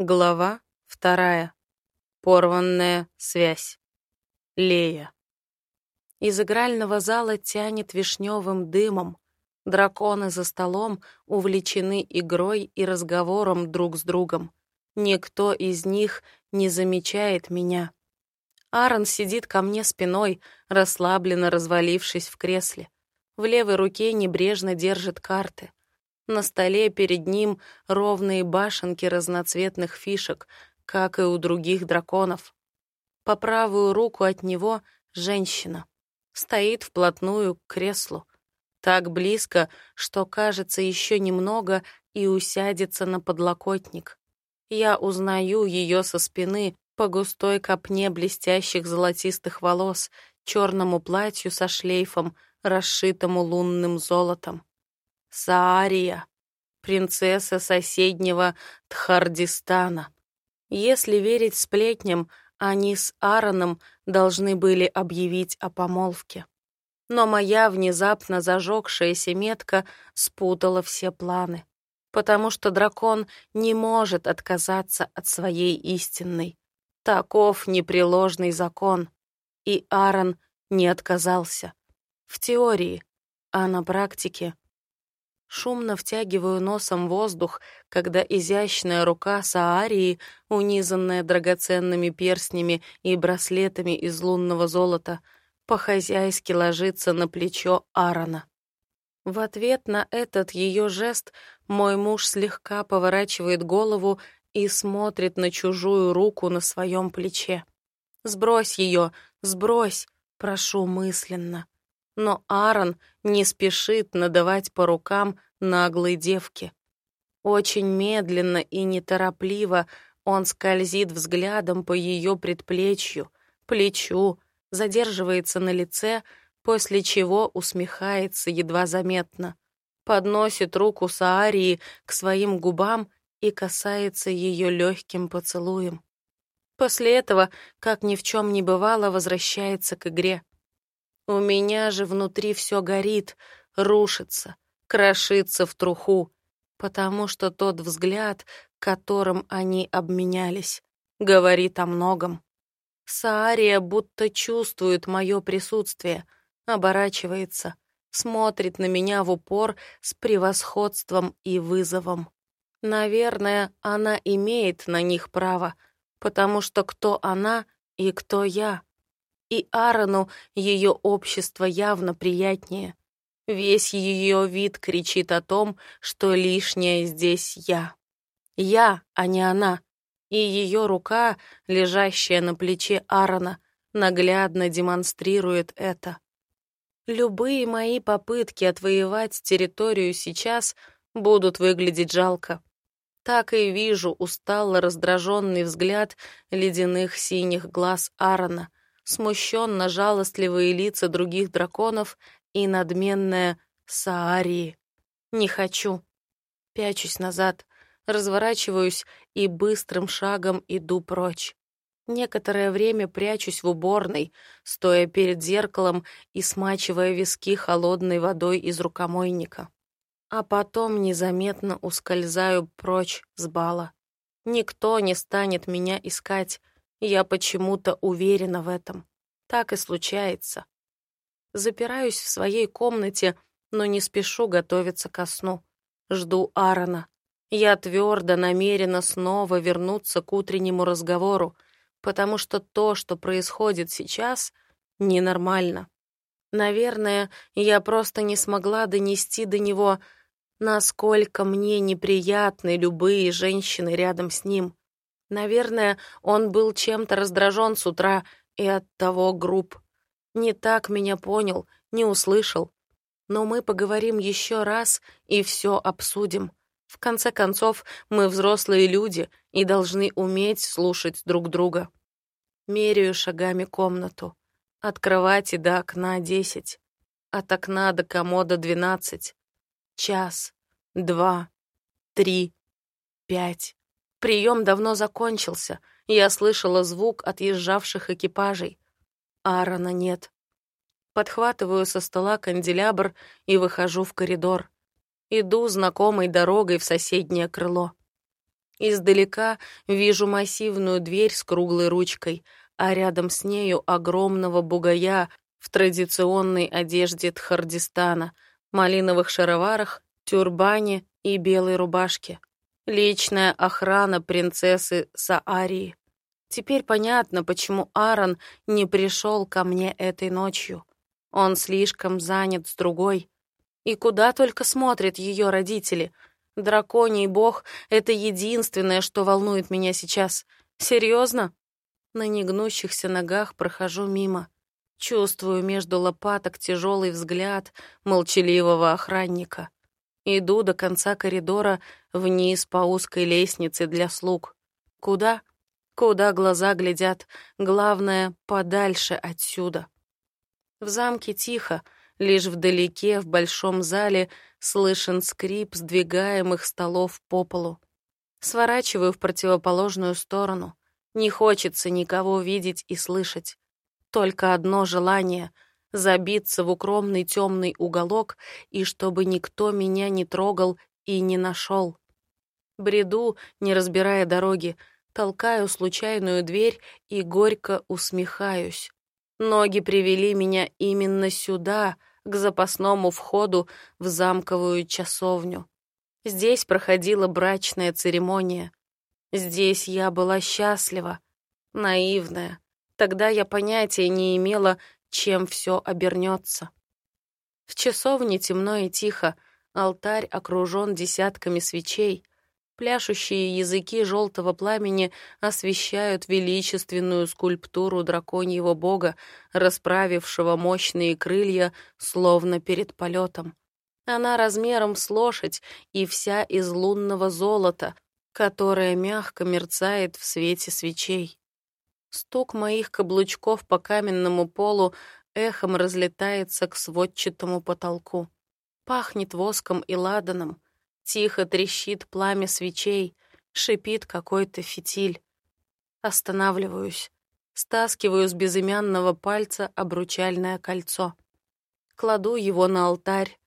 Глава вторая. Порванная связь. Лея. Из игрального зала тянет вишневым дымом. Драконы за столом увлечены игрой и разговором друг с другом. Никто из них не замечает меня. Аарон сидит ко мне спиной, расслабленно развалившись в кресле. В левой руке небрежно держит карты. На столе перед ним ровные башенки разноцветных фишек, как и у других драконов. По правую руку от него женщина. Стоит вплотную к креслу. Так близко, что кажется еще немного и усядется на подлокотник. Я узнаю ее со спины по густой копне блестящих золотистых волос, черному платью со шлейфом, расшитому лунным золотом. Саария, принцесса соседнего Тхардистана. Если верить сплетням, они с Аароном должны были объявить о помолвке. Но моя внезапно зажегшаяся метка спутала все планы, потому что дракон не может отказаться от своей истинной. Таков непреложный закон. И Аарон не отказался. В теории, а на практике Шумно втягиваю носом воздух, когда изящная рука Саарии, унизанная драгоценными перстнями и браслетами из лунного золота, по-хозяйски ложится на плечо Аарона. В ответ на этот ее жест мой муж слегка поворачивает голову и смотрит на чужую руку на своем плече. «Сбрось ее, сбрось!» — прошу мысленно но Аарон не спешит надавать по рукам наглой девке. Очень медленно и неторопливо он скользит взглядом по ее предплечью, плечу, задерживается на лице, после чего усмехается едва заметно, подносит руку Саарии к своим губам и касается ее легким поцелуем. После этого, как ни в чем не бывало, возвращается к игре. У меня же внутри все горит, рушится, крошится в труху, потому что тот взгляд, которым они обменялись, говорит о многом. Саария будто чувствует мое присутствие, оборачивается, смотрит на меня в упор с превосходством и вызовом. Наверное, она имеет на них право, потому что кто она и кто я и Аарону ее общество явно приятнее. Весь ее вид кричит о том, что лишнее здесь я. Я, а не она. И ее рука, лежащая на плече Аарона, наглядно демонстрирует это. Любые мои попытки отвоевать территорию сейчас будут выглядеть жалко. Так и вижу устало раздраженный взгляд ледяных синих глаз Аарона — смущенно жалостливые лица других драконов и надменная Саарии. Не хочу. Пячусь назад, разворачиваюсь и быстрым шагом иду прочь. Некоторое время прячусь в уборной, стоя перед зеркалом и смачивая виски холодной водой из рукомойника. А потом незаметно ускользаю прочь с бала. Никто не станет меня искать, я почему-то уверена в этом. Так и случается. Запираюсь в своей комнате, но не спешу готовиться ко сну. Жду Аарона. Я твердо намерена снова вернуться к утреннему разговору, потому что то, что происходит сейчас, ненормально. Наверное, я просто не смогла донести до него, насколько мне неприятны любые женщины рядом с ним. Наверное, он был чем-то раздражен с утра и оттого груб. Не так меня понял, не услышал. Но мы поговорим еще раз и все обсудим. В конце концов, мы взрослые люди и должны уметь слушать друг друга. Меряю шагами комнату. От кровати до окна десять. От окна до комода двенадцать. Час, два, три, пять. Прием давно закончился. Я слышала звук отъезжавших экипажей. Аарона нет. Подхватываю со стола канделябр и выхожу в коридор. Иду знакомой дорогой в соседнее крыло. Издалека вижу массивную дверь с круглой ручкой, а рядом с нею огромного бугая в традиционной одежде Тхардистана, малиновых шароварах, тюрбане и белой рубашке. Личная охрана принцессы Саарии. Теперь понятно, почему Аарон не пришел ко мне этой ночью. Он слишком занят с другой. И куда только смотрят ее родители. Драконий бог — это единственное, что волнует меня сейчас. Серьезно? На негнущихся ногах прохожу мимо. Чувствую между лопаток тяжелый взгляд молчаливого охранника. Иду до конца коридора вниз по узкой лестнице для слуг. Куда? Куда глаза глядят, главное, подальше отсюда. В замке тихо, лишь вдалеке, в большом зале, слышен скрип сдвигаемых столов по полу. Сворачиваю в противоположную сторону. Не хочется никого видеть и слышать. Только одно желание — забиться в укромный темный уголок и чтобы никто меня не трогал и не нашел. Бреду, не разбирая дороги, толкаю случайную дверь и горько усмехаюсь. Ноги привели меня именно сюда, к запасному входу в замковую часовню. Здесь проходила брачная церемония. Здесь я была счастлива, наивная. Тогда я понятия не имела, чем все обернется. В часовне темно и тихо, алтарь окружен десятками свечей. Пляшущие языки желтого пламени освещают величественную скульптуру драконьего бога, расправившего мощные крылья, словно перед полетом. Она размером с лошадь и вся из лунного золота, которое мягко мерцает в свете свечей. Стук моих каблучков по каменному полу эхом разлетается к сводчатому потолку. Пахнет воском и ладаном — Тихо трещит пламя свечей, шипит какой-то фитиль. Останавливаюсь, стаскиваю с безымянного пальца обручальное кольцо. Кладу его на алтарь,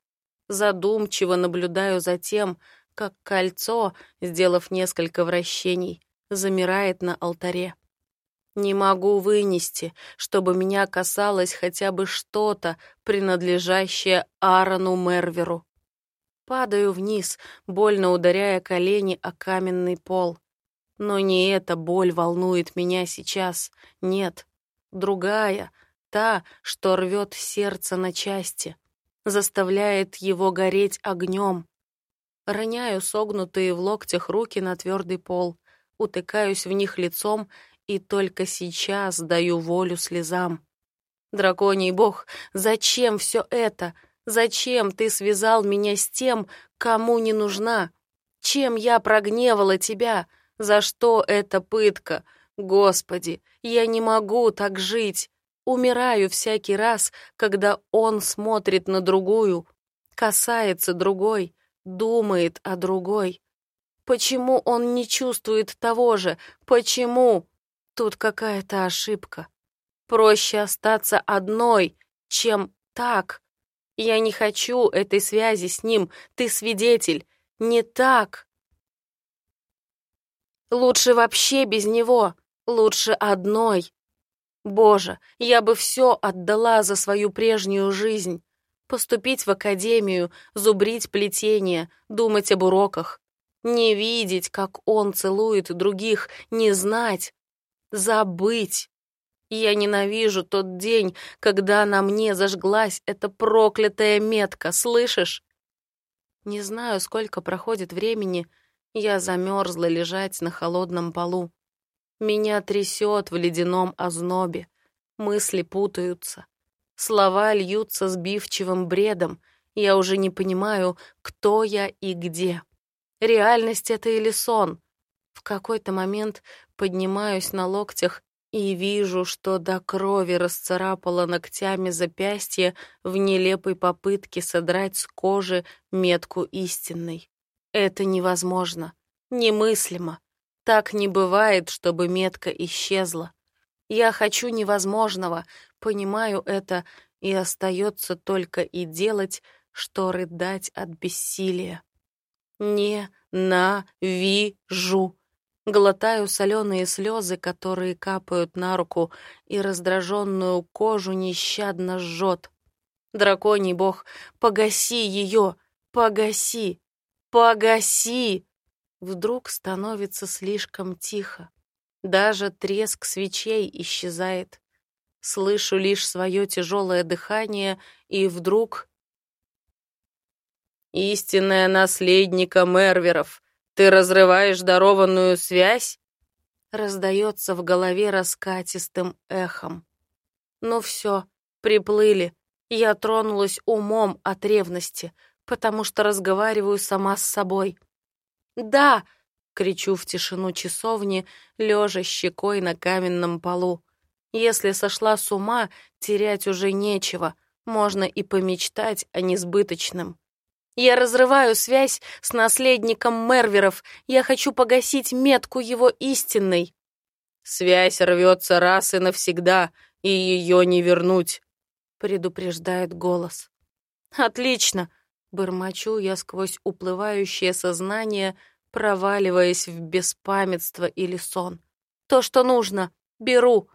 задумчиво наблюдаю за тем, как кольцо, сделав несколько вращений, замирает на алтаре. Не могу вынести, чтобы меня касалось хотя бы что-то, принадлежащее Аарону Мерверу. Падаю вниз, больно ударяя колени о каменный пол. Но не эта боль волнует меня сейчас, нет. Другая, та, что рвет сердце на части, заставляет его гореть огнем. Роняю согнутые в локтях руки на твердый пол, утыкаюсь в них лицом и только сейчас даю волю слезам. Драконий бог, зачем все это? Зачем ты связал меня с тем, кому не нужна? Чем я прогневала тебя? За что эта пытка? Господи, я не могу так жить. Умираю всякий раз, когда он смотрит на другую, касается другой, думает о другой. Почему он не чувствует того же? Почему? Тут какая-то ошибка. Проще остаться одной, чем так. Я не хочу этой связи с ним. Ты свидетель. Не так. Лучше вообще без него. Лучше одной. Боже, я бы все отдала за свою прежнюю жизнь. Поступить в академию, зубрить плетение, думать об уроках. Не видеть, как он целует других, не знать. Забыть. Я ненавижу тот день, когда на мне зажглась эта проклятая метка, слышишь? Не знаю, сколько проходит времени, я замерзла лежать на холодном полу. Меня трясет в ледяном ознобе, мысли путаются. Слова льются сбивчивым бредом, я уже не понимаю, кто я и где. Реальность это или сон? В какой-то момент поднимаюсь на локтях и вижу, что до крови расцарапала ногтями запястье в нелепой попытке содрать с кожи метку истинной. Это невозможно, немыслимо. Так не бывает, чтобы метка исчезла. Я хочу невозможного, понимаю это, и остается только и делать, что рыдать от бессилия. Не на ви жу глотаю соленые слезы, которые капают на руку, и раздраженную кожу нещадно жжет. Драконий бог, погаси ее, погаси, погаси! Вдруг становится слишком тихо. Даже треск свечей исчезает. Слышу лишь свое тяжелое дыхание, и вдруг... «Истинная наследника Мерверов, ты разрываешь дарованную связь?» Раздается в голове раскатистым эхом. «Ну все, приплыли. Я тронулась умом от ревности, потому что разговариваю сама с собой. «Да!» — кричу в тишину часовни, лежа щекой на каменном полу. Если сошла с ума, терять уже нечего, можно и помечтать о несбыточном. Я разрываю связь с наследником Мерверов, я хочу погасить метку его истинной. Связь рвется раз и навсегда, и ее не вернуть, предупреждает голос. Отлично, бормочу я сквозь уплывающее сознание, проваливаясь в беспамятство или сон. То, что нужно, беру.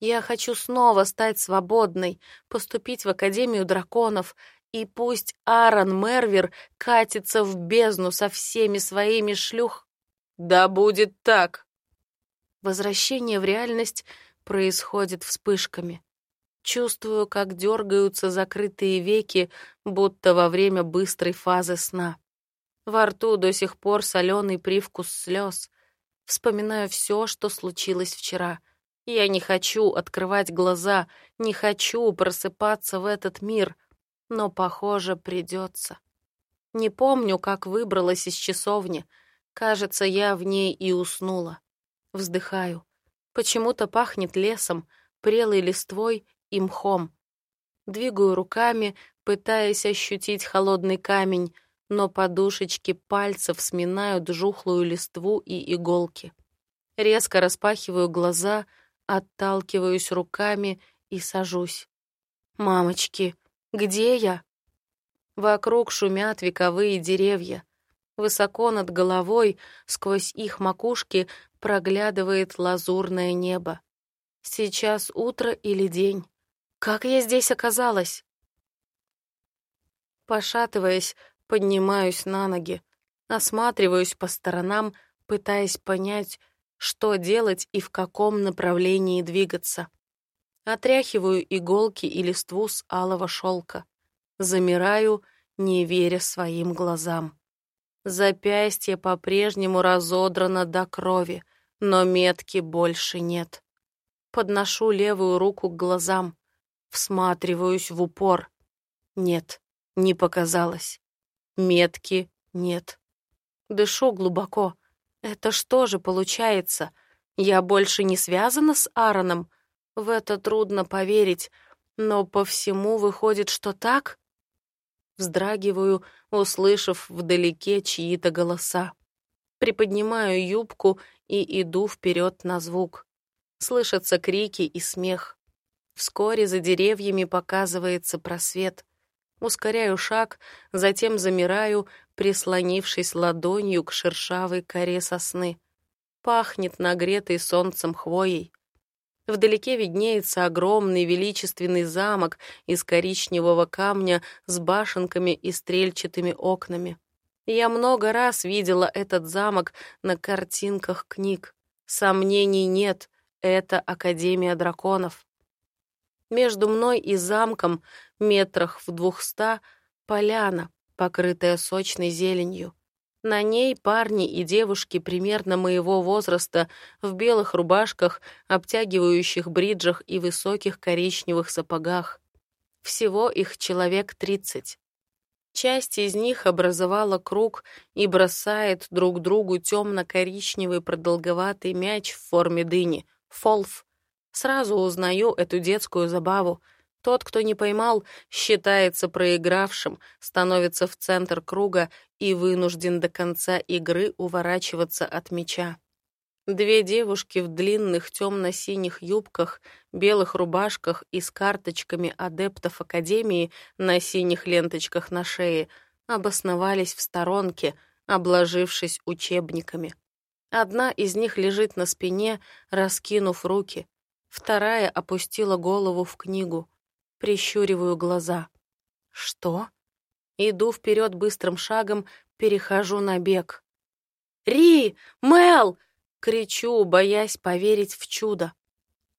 Я хочу снова стать свободной, поступить в Академию драконов, и пусть Аарон Мервер катится в бездну со всеми своими шлюх. Да будет так. Возвращение в реальность происходит вспышками. Чувствую, как дергаются закрытые веки, будто во время быстрой фазы сна. Во рту до сих пор соленый привкус слез. Вспоминаю все, что случилось вчера — я не хочу открывать глаза, не хочу просыпаться в этот мир, но, похоже, придется. Не помню, как выбралась из часовни. Кажется, я в ней и уснула. Вздыхаю. Почему-то пахнет лесом, прелой листвой и мхом. Двигаю руками, пытаясь ощутить холодный камень, но подушечки пальцев сминают жухлую листву и иголки. Резко распахиваю глаза — Отталкиваюсь руками и сажусь. «Мамочки, где я?» Вокруг шумят вековые деревья. Высоко над головой, сквозь их макушки, проглядывает лазурное небо. Сейчас утро или день. Как я здесь оказалась? Пошатываясь, поднимаюсь на ноги, осматриваюсь по сторонам, пытаясь понять, что делать и в каком направлении двигаться. Отряхиваю иголки и листву с алого шелка. Замираю, не веря своим глазам. Запястье по-прежнему разодрано до крови, но метки больше нет. Подношу левую руку к глазам, всматриваюсь в упор. Нет, не показалось. Метки нет. Дышу глубоко, это что же получается? Я больше не связана с Аароном? В это трудно поверить, но по всему выходит, что так? Вздрагиваю, услышав вдалеке чьи-то голоса. Приподнимаю юбку и иду вперед на звук. Слышатся крики и смех. Вскоре за деревьями показывается просвет. Ускоряю шаг, затем замираю, прислонившись ладонью к шершавой коре сосны. Пахнет нагретой солнцем хвоей. Вдалеке виднеется огромный величественный замок из коричневого камня с башенками и стрельчатыми окнами. Я много раз видела этот замок на картинках книг. Сомнений нет, это Академия драконов. Между мной и замком, метрах в двухста, поляна, покрытая сочной зеленью. На ней парни и девушки примерно моего возраста в белых рубашках, обтягивающих бриджах и высоких коричневых сапогах. Всего их человек тридцать. Часть из них образовала круг и бросает друг другу темно-коричневый продолговатый мяч в форме дыни — фолф. Сразу узнаю эту детскую забаву — тот, кто не поймал, считается проигравшим, становится в центр круга и вынужден до конца игры уворачиваться от мяча. Две девушки в длинных темно-синих юбках, белых рубашках и с карточками адептов Академии на синих ленточках на шее обосновались в сторонке, обложившись учебниками. Одна из них лежит на спине, раскинув руки. Вторая опустила голову в книгу. Прищуриваю глаза. Что? Иду вперед быстрым шагом, перехожу на бег. «Ри! Мел!» — кричу, боясь поверить в чудо.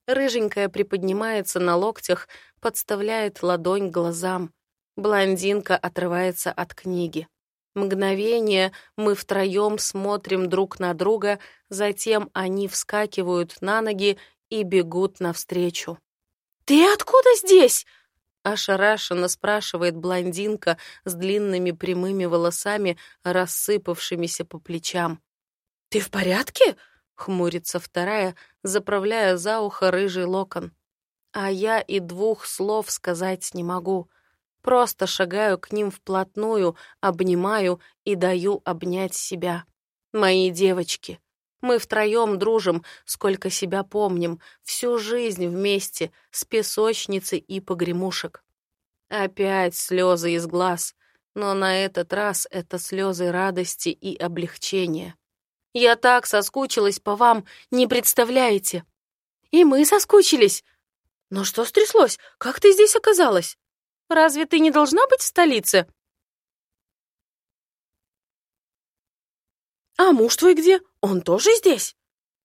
Рыженькая приподнимается на локтях, подставляет ладонь глазам. Блондинка отрывается от книги. Мгновение мы втроем смотрим друг на друга, затем они вскакивают на ноги и бегут навстречу. «Ты откуда здесь?» Ошарашенно спрашивает блондинка с длинными прямыми волосами, рассыпавшимися по плечам. «Ты в порядке?» — хмурится вторая, заправляя за ухо рыжий локон. А я и двух слов сказать не могу. Просто шагаю к ним вплотную, обнимаю и даю обнять себя. Мои девочки. Мы втроем дружим, сколько себя помним, всю жизнь вместе, с песочницей и погремушек. Опять слезы из глаз, но на этот раз это слезы радости и облегчения. Я так соскучилась по вам, не представляете. И мы соскучились. Но что стряслось? Как ты здесь оказалась? Разве ты не должна быть в столице? «А муж твой где? Он тоже здесь?»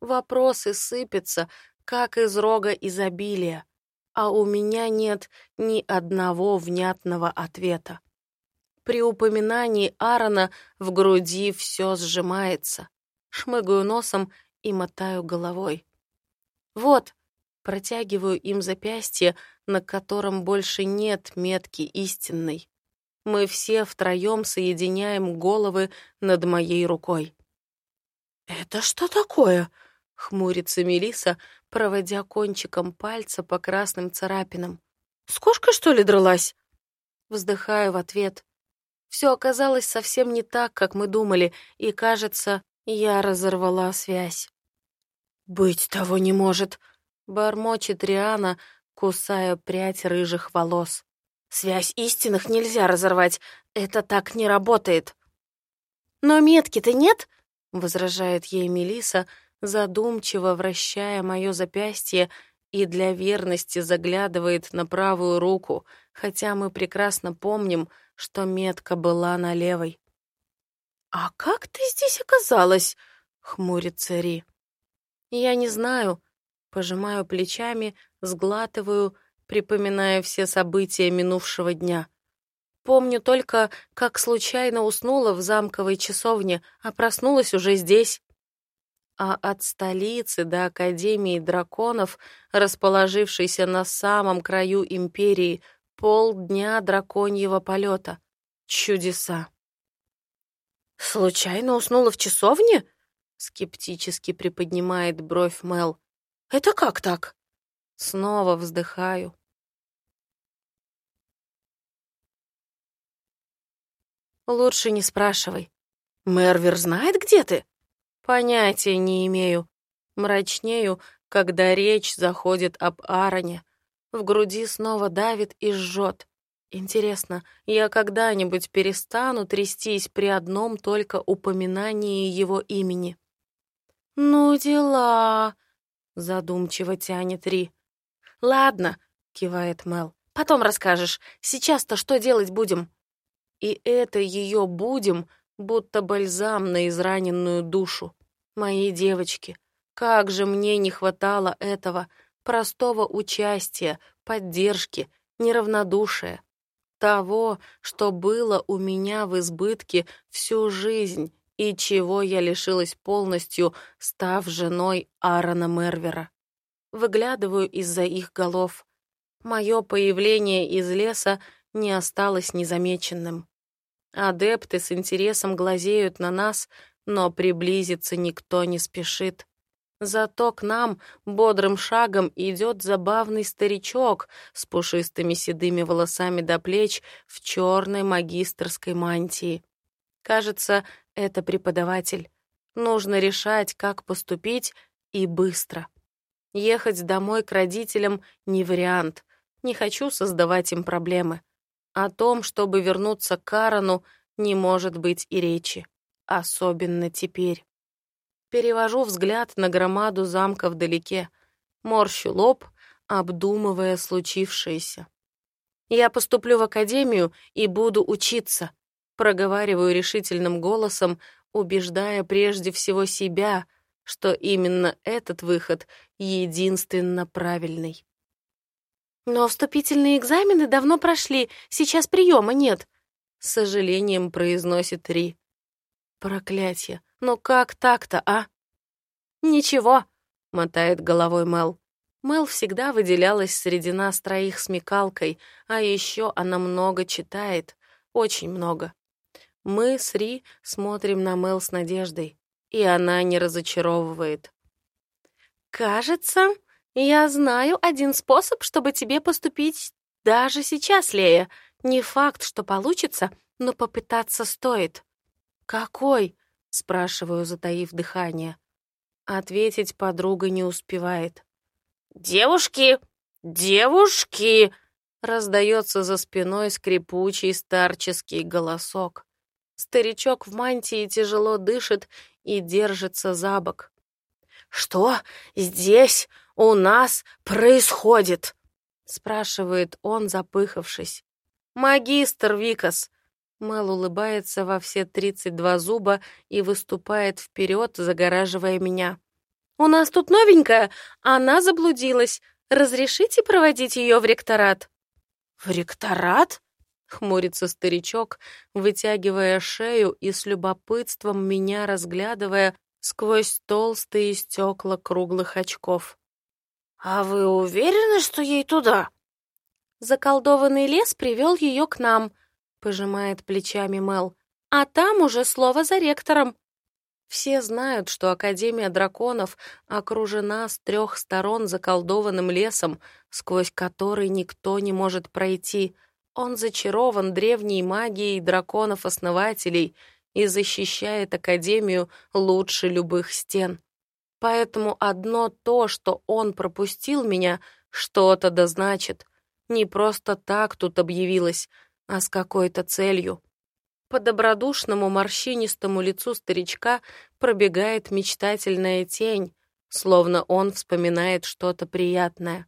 Вопросы сыпятся, как из рога изобилия, а у меня нет ни одного внятного ответа. При упоминании Аарона в груди все сжимается. Шмыгаю носом и мотаю головой. «Вот», протягиваю им запястье, на котором больше нет метки истинной. Мы все втроем соединяем головы над моей рукой. «Это что такое?» — хмурится Мелиса, проводя кончиком пальца по красным царапинам. «С кошкой, что ли, дралась?» Вздыхаю в ответ. Все оказалось совсем не так, как мы думали, и, кажется, я разорвала связь. «Быть того не может!» — бормочет Риана, кусая прядь рыжих волос. «Связь истинных нельзя разорвать, это так не работает!» «Но метки-то нет?» — возражает ей Мелиса, задумчиво вращая мое запястье и для верности заглядывает на правую руку, хотя мы прекрасно помним, что метка была на левой. «А как ты здесь оказалась?» — хмурится Ри. «Я не знаю», — пожимаю плечами, сглатываю, припоминая все события минувшего дня. Помню только, как случайно уснула в замковой часовне, а проснулась уже здесь. А от столицы до Академии драконов, расположившейся на самом краю империи, полдня драконьего полета. Чудеса. «Случайно уснула в часовне?» — скептически приподнимает бровь Мел. «Это как так?» Снова вздыхаю. Лучше не спрашивай. Мервер знает, где ты? Понятия не имею. Мрачнею, когда речь заходит об Аароне. В груди снова давит и жжет. Интересно, я когда-нибудь перестану трястись при одном только упоминании его имени? «Ну, дела!» — задумчиво тянет Ри. «Ладно», — кивает Мел, — «потом расскажешь. Сейчас-то что делать будем?» И это ее будем, будто бальзам на израненную душу. Мои девочки, как же мне не хватало этого простого участия, поддержки, неравнодушия. Того, что было у меня в избытке всю жизнь и чего я лишилась полностью, став женой Аарона Мервера. Выглядываю из-за их голов. Мое появление из леса не осталось незамеченным. Адепты с интересом глазеют на нас, но приблизиться никто не спешит. Зато к нам бодрым шагом идет забавный старичок с пушистыми седыми волосами до плеч в черной магистрской мантии. Кажется, это преподаватель. Нужно решать, как поступить, и быстро. Ехать домой к родителям — не вариант. Не хочу создавать им проблемы. О том, чтобы вернуться к Карану, не может быть и речи. Особенно теперь. Перевожу взгляд на громаду замка вдалеке, морщу лоб, обдумывая случившееся. Я поступлю в академию и буду учиться, проговариваю решительным голосом, убеждая прежде всего себя, что именно этот выход единственно правильный. Но вступительные экзамены давно прошли, сейчас приема нет, с сожалением произносит Ри. Проклятье. Ну как так-то, а? Ничего, мотает головой Мел. Мел всегда выделялась среди нас троих смекалкой, а еще она много читает, очень много. Мы с Ри смотрим на Мел с надеждой, и она не разочаровывает. «Кажется, я знаю один способ, чтобы тебе поступить даже сейчас, Лея. Не факт, что получится, но попытаться стоит». «Какой?» — спрашиваю, затаив дыхание. Ответить подруга не успевает. «Девушки! Девушки!» — раздается за спиной скрипучий старческий голосок. Старичок в мантии тяжело дышит и держится за бок. «Что здесь у нас происходит?» — спрашивает он, запыхавшись. «Магистр Викас, Мэл улыбается во все 32 зуба и выступает вперед, загораживая меня. «У нас тут новенькая, она заблудилась. Разрешите проводить ее в ректорат?» «В ректорат?» — хмурится старичок, вытягивая шею и с любопытством меня разглядывая сквозь толстые стекла круглых очков. «А вы уверены, что ей туда?» Заколдованный лес привел ее к нам —— пожимает плечами Мел. «А там уже слово за ректором». Все знают, что Академия драконов окружена с трех сторон заколдованным лесом, сквозь который никто не может пройти. Он зачарован древней магией драконов-основателей и защищает Академию лучше любых стен. Поэтому одно то, что он пропустил меня, что-то да значит. Не просто так тут объявилось — а с какой-то целью. По добродушному морщинистому лицу старичка пробегает мечтательная тень, словно он вспоминает что-то приятное.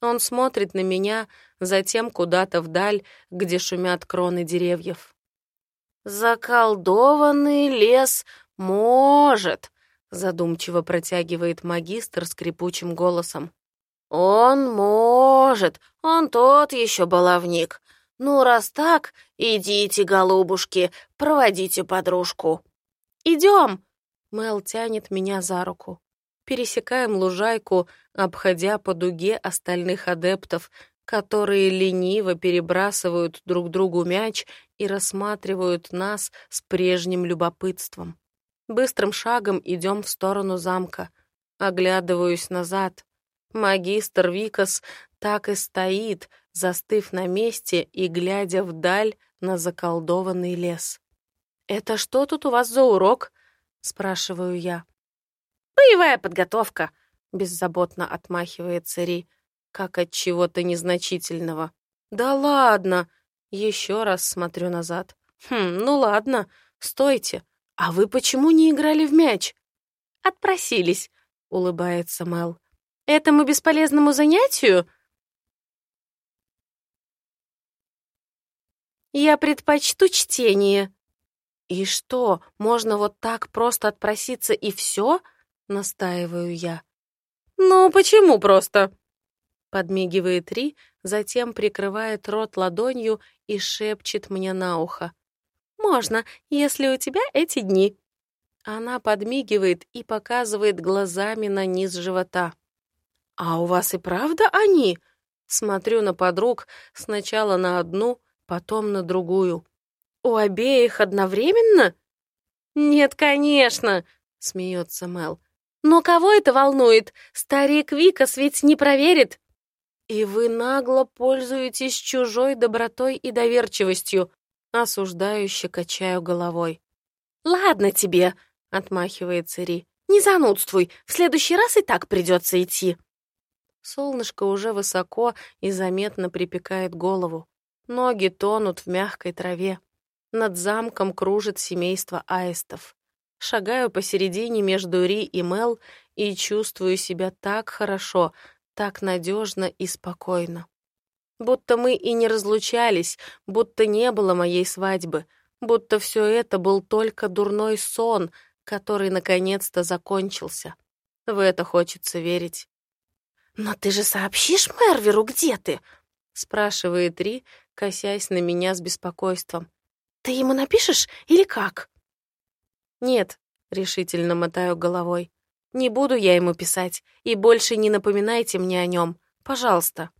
Он смотрит на меня, затем куда-то вдаль, где шумят кроны деревьев. «Заколдованный лес может», — задумчиво протягивает магистр скрипучим голосом. «Он может, он тот еще баловник. «Ну, раз так, идите, голубушки, проводите подружку». «Идем!» Мел тянет меня за руку. Пересекаем лужайку, обходя по дуге остальных адептов, которые лениво перебрасывают друг другу мяч и рассматривают нас с прежним любопытством. Быстрым шагом идем в сторону замка. Оглядываюсь назад. Магистр Викас так и стоит, застыв на месте и глядя вдаль на заколдованный лес. «Это что тут у вас за урок?» — спрашиваю я. «Боевая подготовка», — беззаботно отмахивается Ри, как от чего-то незначительного. «Да ладно!» — еще раз смотрю назад. «Хм, ну ладно, стойте. А вы почему не играли в мяч?» «Отпросились», — улыбается Мел. «Этому бесполезному занятию?» Я предпочту чтение». «И что, можно вот так просто отпроситься и все?» — настаиваю я. «Ну, почему просто?» Подмигивает Ри, затем прикрывает рот ладонью и шепчет мне на ухо. «Можно, если у тебя эти дни». Она подмигивает и показывает глазами на низ живота. «А у вас и правда они?» Смотрю на подруг, сначала на одну, потом на другую. «У обеих одновременно?» «Нет, конечно», — смеется Мел. «Но кого это волнует? Старик Викас ведь не проверит». «И вы нагло пользуетесь чужой добротой и доверчивостью», осуждающе качаю головой. «Ладно тебе», — отмахивается Ри. «Не занудствуй, в следующий раз и так придется идти». Солнышко уже высоко и заметно припекает голову. Ноги тонут в мягкой траве. Над замком кружит семейство аистов. Шагаю посередине между Ри и Мел и чувствую себя так хорошо, так надежно и спокойно. Будто мы и не разлучались, будто не было моей свадьбы, будто все это был только дурной сон, который наконец-то закончился. В это хочется верить. «Но ты же сообщишь Мерверу, где ты?» — спрашивает Ри, косясь на меня с беспокойством. «Ты ему напишешь или как?» «Нет», — решительно мотаю головой. «Не буду я ему писать, и больше не напоминайте мне о нем. Пожалуйста».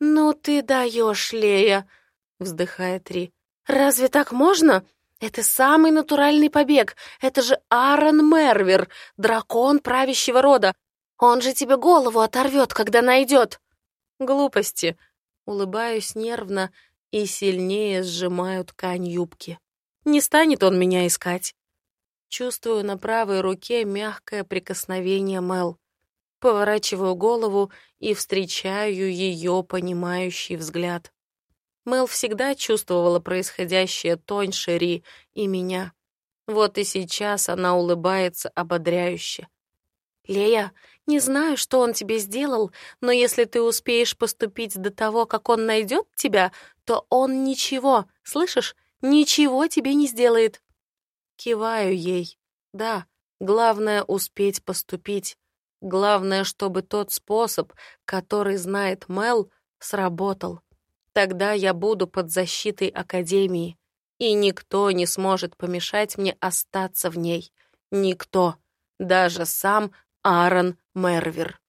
«Ну ты даешь, Лея», — вздыхает Ри. «Разве так можно? Это самый натуральный побег. Это же Аарон Мервер, дракон правящего рода. Он же тебе голову оторвет, когда найдет. Глупости. Улыбаюсь нервно и сильнее сжимаю ткань юбки. Не станет он меня искать. Чувствую на правой руке мягкое прикосновение Мел. Поворачиваю голову и встречаю ее понимающий взгляд. Мел всегда чувствовала происходящее тоньше Ри и меня. Вот и сейчас она улыбается ободряюще. «Лея, не знаю, что он тебе сделал, но если ты успеешь поступить до того, как он найдет тебя, то он ничего, слышишь, ничего тебе не сделает». Киваю ей. Да, главное — успеть поступить. Главное, чтобы тот способ, который знает Мел, сработал. Тогда я буду под защитой Академии, и никто не сможет помешать мне остаться в ней. Никто. Даже сам Аарон Мервер.